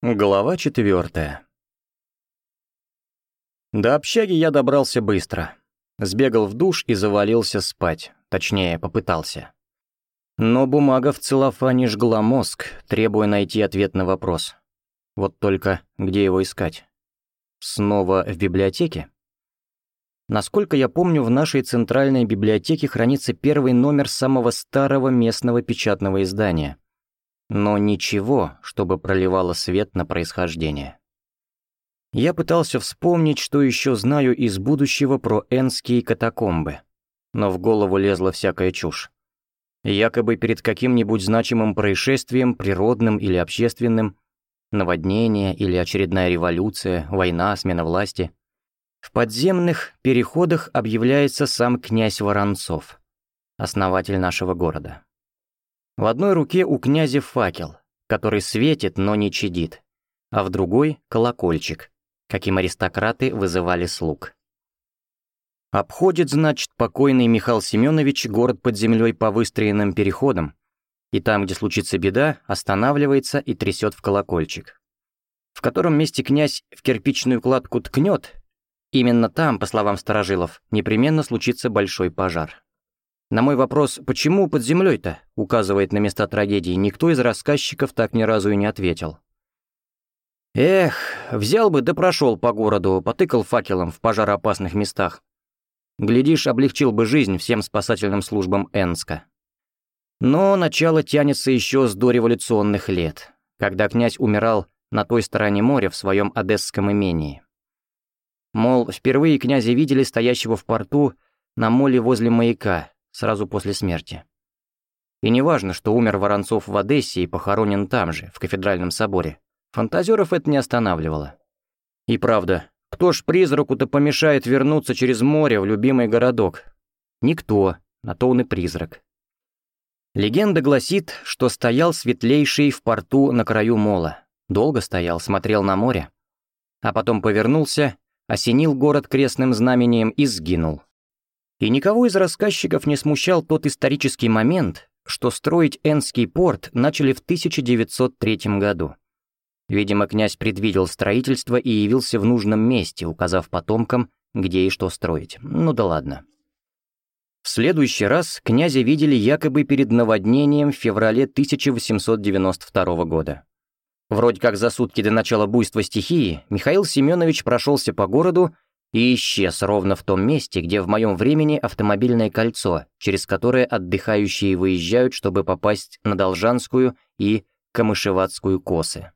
Глава четвертая. До общаги я добрался быстро. Сбегал в душ и завалился спать. Точнее, попытался. Но бумага в целлофане жгла мозг, требуя найти ответ на вопрос. Вот только где его искать? Снова в библиотеке? Насколько я помню, в нашей центральной библиотеке хранится первый номер самого старого местного печатного издания — но ничего, чтобы проливало свет на происхождение. Я пытался вспомнить, что еще знаю из будущего про энские катакомбы, но в голову лезла всякая чушь. Якобы перед каким-нибудь значимым происшествием, природным или общественным, наводнение или очередная революция, война, смена власти, в подземных переходах объявляется сам князь Воронцов, основатель нашего города. В одной руке у князя факел, который светит, но не чадит, а в другой — колокольчик, каким аристократы вызывали слуг. Обходит, значит, покойный Михаил Семенович город под землей по выстроенным переходам, и там, где случится беда, останавливается и трясет в колокольчик. В котором месте князь в кирпичную кладку ткнет, именно там, по словам старожилов, непременно случится большой пожар. На мой вопрос «почему под землей-то?» указывает на места трагедии, никто из рассказчиков так ни разу и не ответил. Эх, взял бы да прошел по городу, потыкал факелом в пожароопасных местах. Глядишь, облегчил бы жизнь всем спасательным службам Энска. Но начало тянется еще с дореволюционных лет, когда князь умирал на той стороне моря в своем одесском имении. Мол, впервые князя видели стоящего в порту на моле возле маяка, сразу после смерти. И неважно, что умер Воронцов в Одессе и похоронен там же, в кафедральном соборе. Фантазеров это не останавливало. И правда, кто ж призраку-то помешает вернуться через море в любимый городок? Никто, на то он и призрак. Легенда гласит, что стоял светлейший в порту на краю мола. Долго стоял, смотрел на море. А потом повернулся, осенил город крестным знамением и сгинул. И никого из рассказчиков не смущал тот исторический момент, что строить Энский порт начали в 1903 году. Видимо, князь предвидел строительство и явился в нужном месте, указав потомкам, где и что строить. Ну да ладно. В следующий раз князя видели якобы перед наводнением в феврале 1892 года. Вроде как за сутки до начала буйства стихии Михаил Семенович прошелся по городу и исчез ровно в том месте, где в моем времени автомобильное кольцо, через которое отдыхающие выезжают, чтобы попасть на Должанскую и Камышеватскую косы.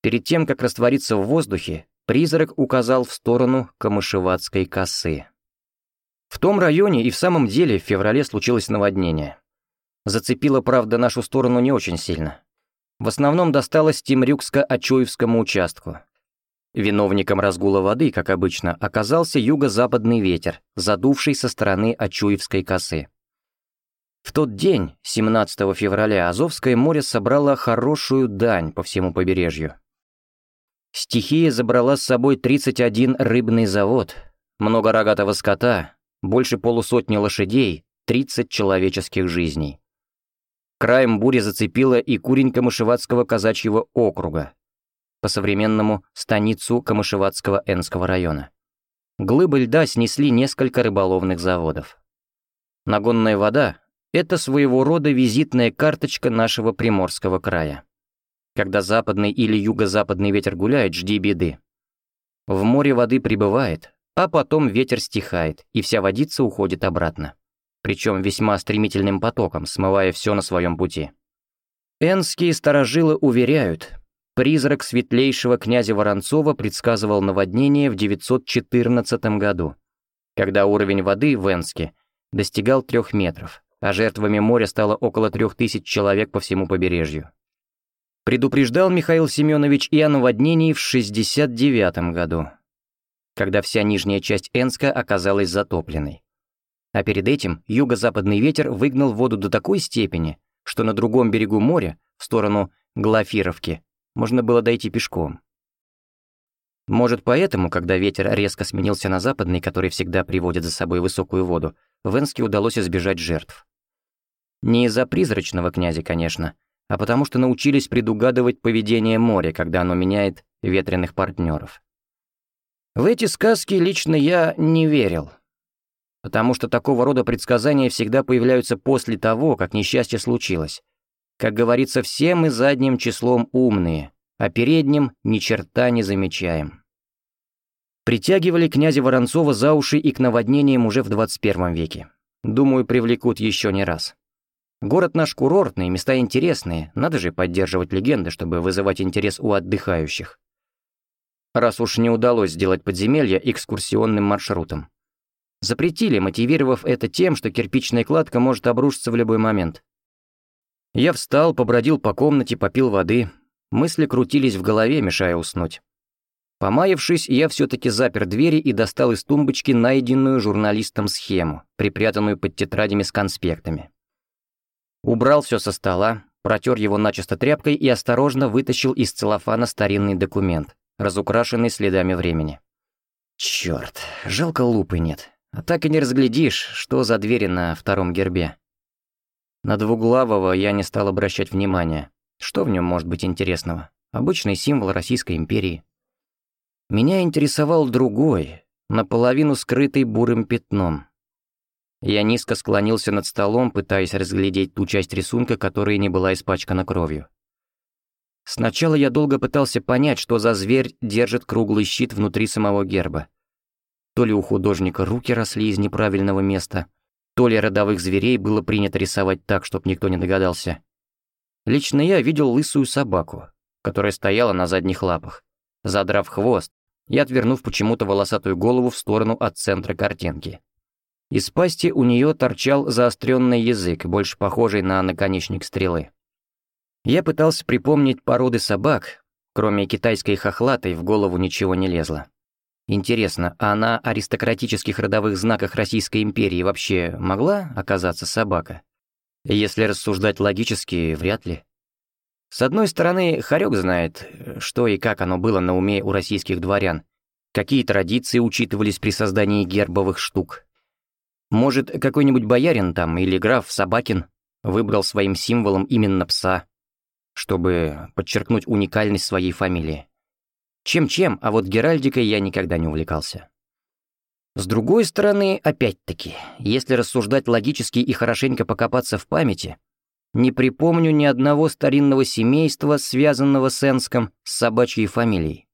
Перед тем, как раствориться в воздухе, призрак указал в сторону Камышеватской косы. В том районе и в самом деле в феврале случилось наводнение. Зацепило, правда, нашу сторону не очень сильно. В основном досталось Тимрюкско-Очуевскому участку, Виновником разгула воды, как обычно, оказался юго-западный ветер, задувший со стороны Ачуевской косы. В тот день, 17 февраля, Азовское море собрало хорошую дань по всему побережью. Стихия забрала с собой 31 рыбный завод, много рогатого скота, больше полусотни лошадей, 30 человеческих жизней. Краем бури зацепила и Куренько-Мышеватского казачьего округа, по-современному станицу Камышеватского Энского района. Глыбы льда снесли несколько рыболовных заводов. Нагонная вода — это своего рода визитная карточка нашего Приморского края. Когда западный или юго-западный ветер гуляет, жди беды. В море воды прибывает, а потом ветер стихает, и вся водица уходит обратно. Причем весьма стремительным потоком, смывая все на своем пути. Энские старожилы уверяют, Призрак светлейшего князя Воронцова предсказывал наводнение в 914 году, когда уровень воды в Энске достигал трех метров, а жертвами моря стало около трех тысяч человек по всему побережью. Предупреждал Михаил Семенович и о наводнении в 69 году, когда вся нижняя часть Энска оказалась затопленной. А перед этим юго-западный ветер выгнал воду до такой степени, что на другом берегу моря, в сторону Глафировки, можно было дойти пешком. Может, поэтому, когда ветер резко сменился на западный, который всегда приводит за собой высокую воду, Венске удалось избежать жертв. Не из-за призрачного князя, конечно, а потому что научились предугадывать поведение моря, когда оно меняет ветреных партнеров. В эти сказки лично я не верил, потому что такого рода предсказания всегда появляются после того, как несчастье случилось. Как говорится, все мы задним числом умные, а передним ни черта не замечаем. Притягивали князя Воронцова за уши и к наводнениям уже в 21 веке. Думаю, привлекут еще не раз. Город наш курортный, места интересные, надо же поддерживать легенды, чтобы вызывать интерес у отдыхающих. Раз уж не удалось сделать подземелье экскурсионным маршрутом. Запретили, мотивировав это тем, что кирпичная кладка может обрушиться в любой момент. Я встал, побродил по комнате, попил воды. Мысли крутились в голове, мешая уснуть. Помаявшись, я все-таки запер двери и достал из тумбочки найденную журналистом схему, припрятанную под тетрадями с конспектами. Убрал все со стола, протер его начисто тряпкой и осторожно вытащил из целлофана старинный документ, разукрашенный следами времени. Черт, жалко лупы нет. А так и не разглядишь, что за двери на втором гербе. На двуглавого я не стал обращать внимания. Что в нем может быть интересного? Обычный символ Российской империи. Меня интересовал другой, наполовину скрытый бурым пятном. Я низко склонился над столом, пытаясь разглядеть ту часть рисунка, которая не была испачкана кровью. Сначала я долго пытался понять, что за зверь держит круглый щит внутри самого герба. То ли у художника руки росли из неправильного места, то ли родовых зверей было принято рисовать так, чтобы никто не догадался. Лично я видел лысую собаку, которая стояла на задних лапах, задрав хвост и отвернув почему-то волосатую голову в сторону от центра картинки. Из пасти у нее торчал заостренный язык, больше похожий на наконечник стрелы. Я пытался припомнить породы собак, кроме китайской хохлатой в голову ничего не лезло. Интересно, а на аристократических родовых знаках Российской империи вообще могла оказаться собака? Если рассуждать логически, вряд ли. С одной стороны, Харек знает, что и как оно было на уме у российских дворян, какие традиции учитывались при создании гербовых штук, может, какой-нибудь боярин там или граф Собакин выбрал своим символом именно пса, чтобы подчеркнуть уникальность своей фамилии. Чем-чем, а вот геральдикой я никогда не увлекался. С другой стороны, опять-таки, если рассуждать логически и хорошенько покопаться в памяти, не припомню ни одного старинного семейства, связанного с Энском с собачьей фамилией.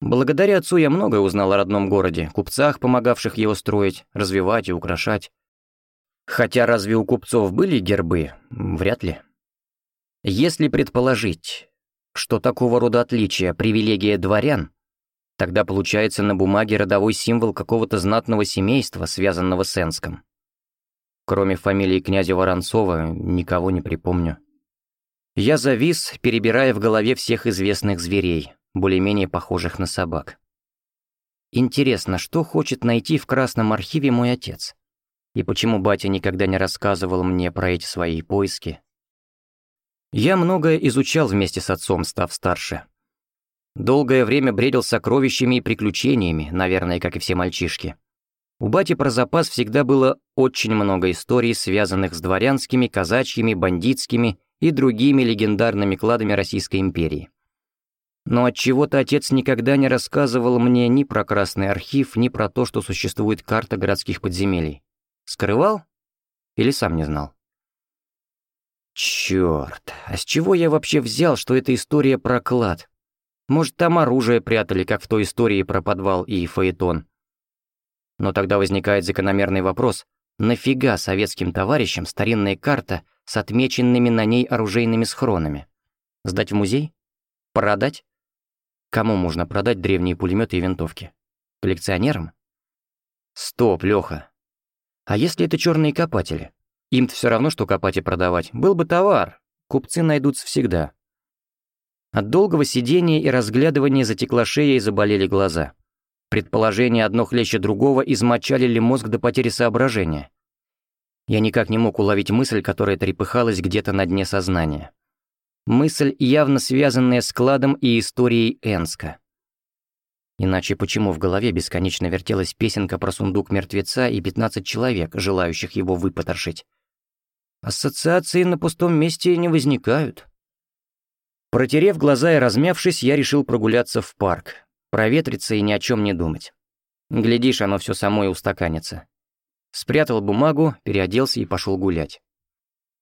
Благодаря отцу я многое узнал о родном городе, купцах, помогавших его строить, развивать и украшать. Хотя разве у купцов были гербы? Вряд ли. Если предположить, что такого рода отличия – привилегия дворян, тогда получается на бумаге родовой символ какого-то знатного семейства, связанного с Энском. Кроме фамилии князя Воронцова, никого не припомню. Я завис, перебирая в голове всех известных зверей, более-менее похожих на собак. Интересно, что хочет найти в Красном архиве мой отец? И почему батя никогда не рассказывал мне про эти свои поиски? Я многое изучал вместе с отцом, став старше. Долгое время бредил сокровищами и приключениями, наверное, как и все мальчишки. У бати про запас всегда было очень много историй, связанных с дворянскими, казачьими, бандитскими и другими легендарными кладами Российской империи. Но от чего то отец никогда не рассказывал мне ни про Красный архив, ни про то, что существует карта городских подземелий. Скрывал? Или сам не знал? Чёрт, а с чего я вообще взял, что это история про клад? Может, там оружие прятали, как в той истории про подвал и фаэтон? Но тогда возникает закономерный вопрос, нафига советским товарищам старинная карта с отмеченными на ней оружейными схронами? Сдать в музей? Продать? Кому можно продать древние пулеметы и винтовки? Коллекционерам? Стоп, Леха. А если это черные копатели? Им-то все равно, что копать и продавать. Был бы товар. Купцы найдутся всегда. От долгого сидения и разглядывания затекла шея и заболели глаза. Предположения одно хлеще другого измочалили мозг до потери соображения. Я никак не мог уловить мысль, которая трепыхалась где-то на дне сознания. Мысль, явно связанная с кладом и историей Энска. Иначе почему в голове бесконечно вертелась песенка про сундук мертвеца и 15 человек, желающих его выпотрошить? Ассоциации на пустом месте не возникают. Протерев глаза и размявшись, я решил прогуляться в парк, проветриться и ни о чем не думать. Глядишь, оно все само и устаканится. Спрятал бумагу, переоделся и пошел гулять.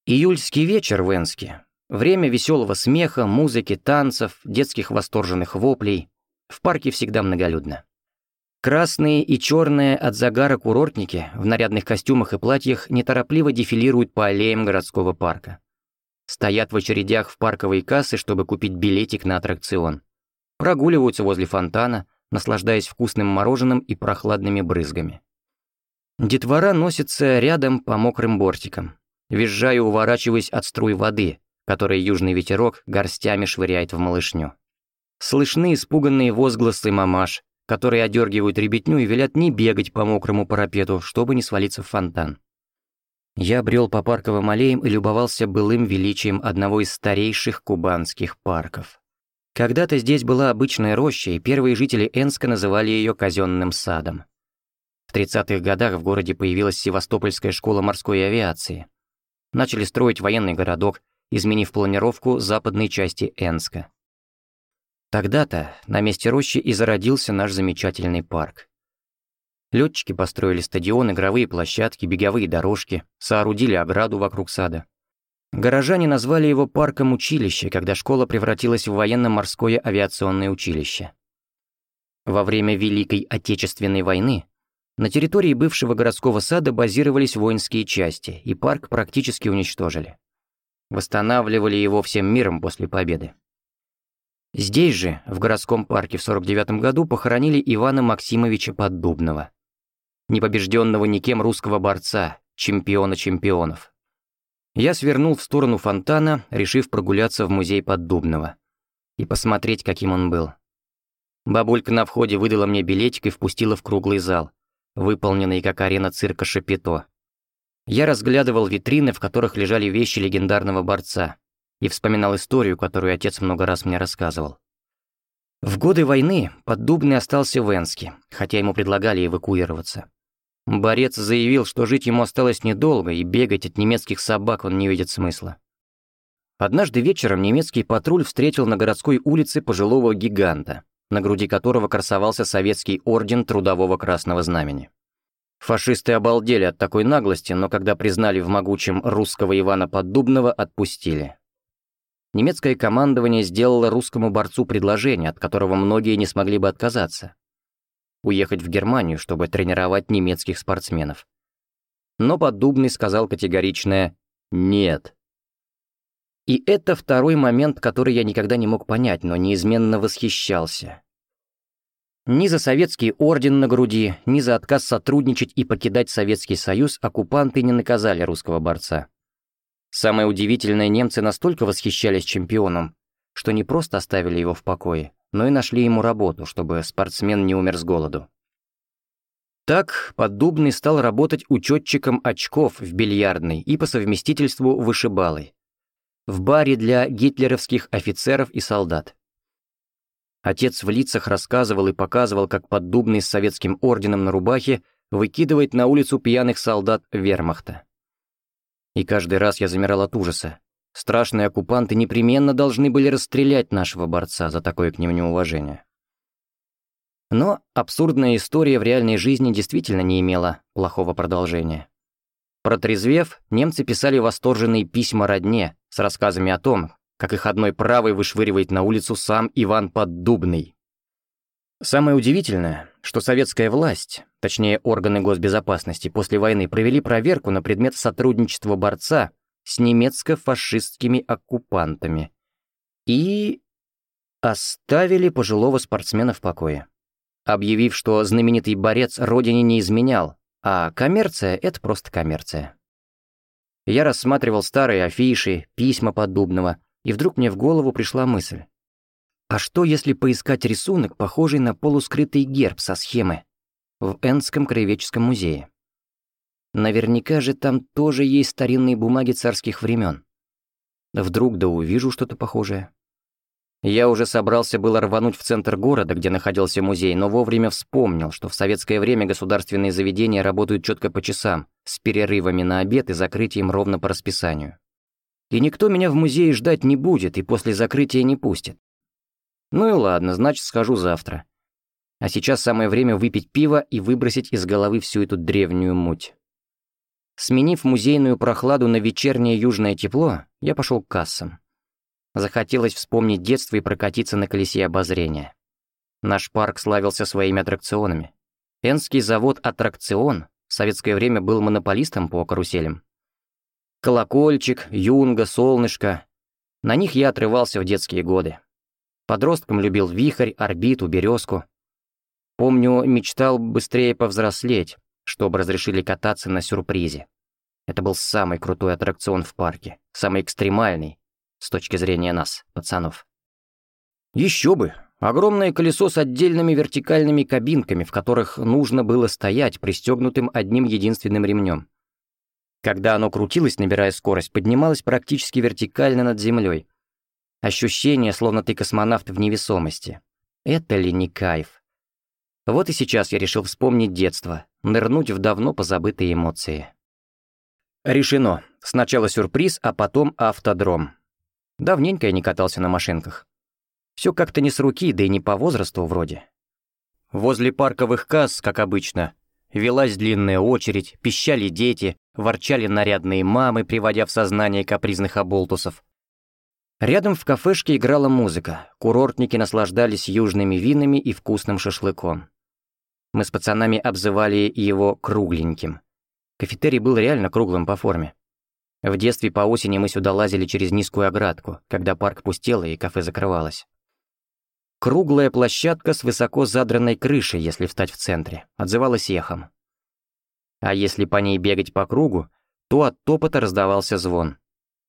Июльский вечер в Энске. Время веселого смеха, музыки, танцев, детских восторженных воплей. В парке всегда многолюдно. Красные и черные от загара курортники в нарядных костюмах и платьях неторопливо дефилируют по аллеям городского парка. Стоят в очередях в парковые кассы, чтобы купить билетик на аттракцион. Прогуливаются возле фонтана, наслаждаясь вкусным мороженым и прохладными брызгами. Детвора носится рядом по мокрым бортикам, визжая уворачиваясь от струй воды, которые южный ветерок горстями швыряет в малышню. Слышны испуганные возгласы мамаш, которые одергивают ребятню и велят не бегать по мокрому парапету, чтобы не свалиться в фонтан. Я брел по парковым аллеям и любовался былым величием одного из старейших кубанских парков. Когда-то здесь была обычная роща, и первые жители Энска называли ее казенным садом. В 30-х годах в городе появилась Севастопольская школа морской авиации. Начали строить военный городок, изменив планировку западной части Энска. Тогда-то на месте рощи и зародился наш замечательный парк. Летчики построили стадион, игровые площадки, беговые дорожки, соорудили ограду вокруг сада. Горожане назвали его парком училища, когда школа превратилась в военно-морское авиационное училище. Во время Великой Отечественной войны на территории бывшего городского сада базировались воинские части, и парк практически уничтожили. Восстанавливали его всем миром после победы. Здесь же, в городском парке в 49 году, похоронили Ивана Максимовича Поддубного. Непобежденного никем русского борца, чемпиона чемпионов. Я свернул в сторону фонтана, решив прогуляться в музей Поддубного. И посмотреть, каким он был. Бабулька на входе выдала мне билетик и впустила в круглый зал, выполненный как арена цирка Шапито. Я разглядывал витрины, в которых лежали вещи легендарного борца, и вспоминал историю, которую отец много раз мне рассказывал. В годы войны Поддубный остался в Энске, хотя ему предлагали эвакуироваться. Борец заявил, что жить ему осталось недолго, и бегать от немецких собак он не видит смысла. Однажды вечером немецкий патруль встретил на городской улице пожилого гиганта, на груди которого красовался советский орден Трудового Красного Знамени. Фашисты обалдели от такой наглости, но когда признали в могучем русского Ивана Поддубного, отпустили немецкое командование сделало русскому борцу предложение, от которого многие не смогли бы отказаться. Уехать в Германию, чтобы тренировать немецких спортсменов. Но Поддубный сказал категоричное «нет». И это второй момент, который я никогда не мог понять, но неизменно восхищался. Ни за советский орден на груди, ни за отказ сотрудничать и покидать Советский Союз оккупанты не наказали русского борца. Самое удивительное, немцы настолько восхищались чемпионом, что не просто оставили его в покое, но и нашли ему работу, чтобы спортсмен не умер с голоду. Так Поддубный стал работать учетчиком очков в бильярдной и по совместительству вышибалой. В баре для гитлеровских офицеров и солдат. Отец в лицах рассказывал и показывал, как Поддубный с советским орденом на рубахе выкидывает на улицу пьяных солдат вермахта. И каждый раз я замирал от ужаса. Страшные оккупанты непременно должны были расстрелять нашего борца за такое к ним неуважение. Но абсурдная история в реальной жизни действительно не имела плохого продолжения. Протрезвев, немцы писали восторженные письма родне с рассказами о том, как их одной правой вышвыривает на улицу сам Иван Поддубный. Самое удивительное, что советская власть, точнее органы госбезопасности, после войны провели проверку на предмет сотрудничества борца с немецко-фашистскими оккупантами и оставили пожилого спортсмена в покое, объявив, что знаменитый борец родине не изменял, а коммерция — это просто коммерция. Я рассматривал старые афиши, письма Поддубного, и вдруг мне в голову пришла мысль. А что, если поискать рисунок, похожий на полускрытый герб со схемы в Энском краеведческом музее? Наверняка же там тоже есть старинные бумаги царских времен. Вдруг да увижу что-то похожее. Я уже собрался было рвануть в центр города, где находился музей, но вовремя вспомнил, что в советское время государственные заведения работают четко по часам, с перерывами на обед и закрытием ровно по расписанию. И никто меня в музее ждать не будет и после закрытия не пустит. Ну и ладно, значит, схожу завтра. А сейчас самое время выпить пиво и выбросить из головы всю эту древнюю муть. Сменив музейную прохладу на вечернее южное тепло, я пошел к кассам. Захотелось вспомнить детство и прокатиться на колесе обозрения. Наш парк славился своими аттракционами. Энский завод «Аттракцион» в советское время был монополистом по каруселям. Колокольчик, юнга, солнышко. На них я отрывался в детские годы. Подростком любил вихрь, орбиту, березку. Помню, мечтал быстрее повзрослеть, чтобы разрешили кататься на сюрпризе. Это был самый крутой аттракцион в парке, самый экстремальный, с точки зрения нас, пацанов. Еще бы! Огромное колесо с отдельными вертикальными кабинками, в которых нужно было стоять, пристегнутым одним единственным ремнем. Когда оно крутилось, набирая скорость, поднималось практически вертикально над землей. Ощущение, словно ты космонавт в невесомости. Это ли не кайф? Вот и сейчас я решил вспомнить детство, нырнуть в давно позабытые эмоции. Решено. Сначала сюрприз, а потом автодром. Давненько я не катался на машинках. Все как-то не с руки, да и не по возрасту вроде. Возле парковых касс, как обычно, велась длинная очередь, пищали дети, ворчали нарядные мамы, приводя в сознание капризных оболтусов. Рядом в кафешке играла музыка, курортники наслаждались южными винами и вкусным шашлыком. Мы с пацанами обзывали его «кругленьким». Кафетерий был реально круглым по форме. В детстве по осени мы сюда лазили через низкую оградку, когда парк пустел и кафе закрывалось. Круглая площадка с высоко задранной крышей, если встать в центре, отзывалась эхом. А если по ней бегать по кругу, то от топота раздавался звон.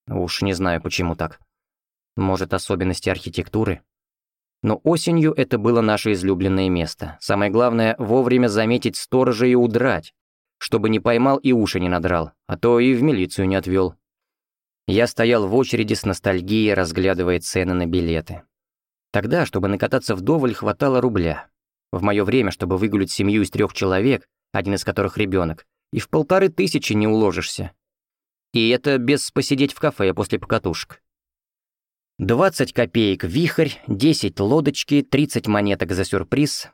Уж не знаю, почему так. Может, особенности архитектуры? Но осенью это было наше излюбленное место. Самое главное — вовремя заметить сторожа и удрать, чтобы не поймал и уши не надрал, а то и в милицию не отвел. Я стоял в очереди с ностальгией, разглядывая цены на билеты. Тогда, чтобы накататься вдоволь, хватало рубля. В мое время, чтобы выгулить семью из трех человек, один из которых ребенок, и в полторы тысячи не уложишься. И это без посидеть в кафе после покатушек. 20 копеек вихрь, 10 лодочки, 30 монеток за сюрприз,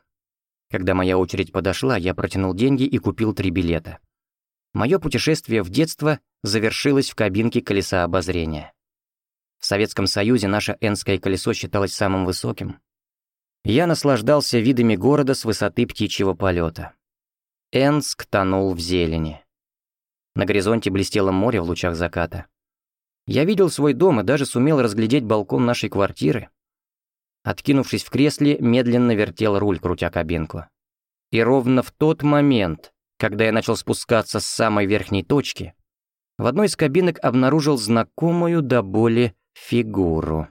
когда моя очередь подошла, я протянул деньги и купил три билета. Мое путешествие в детство завершилось в кабинке колеса обозрения. В Советском Союзе наше Энское колесо считалось самым высоким. Я наслаждался видами города с высоты птичьего полета. Энск тонул в зелени. На горизонте блестело море в лучах заката. Я видел свой дом и даже сумел разглядеть балкон нашей квартиры. Откинувшись в кресле, медленно вертел руль, крутя кабинку. И ровно в тот момент, когда я начал спускаться с самой верхней точки, в одной из кабинок обнаружил знакомую до боли фигуру.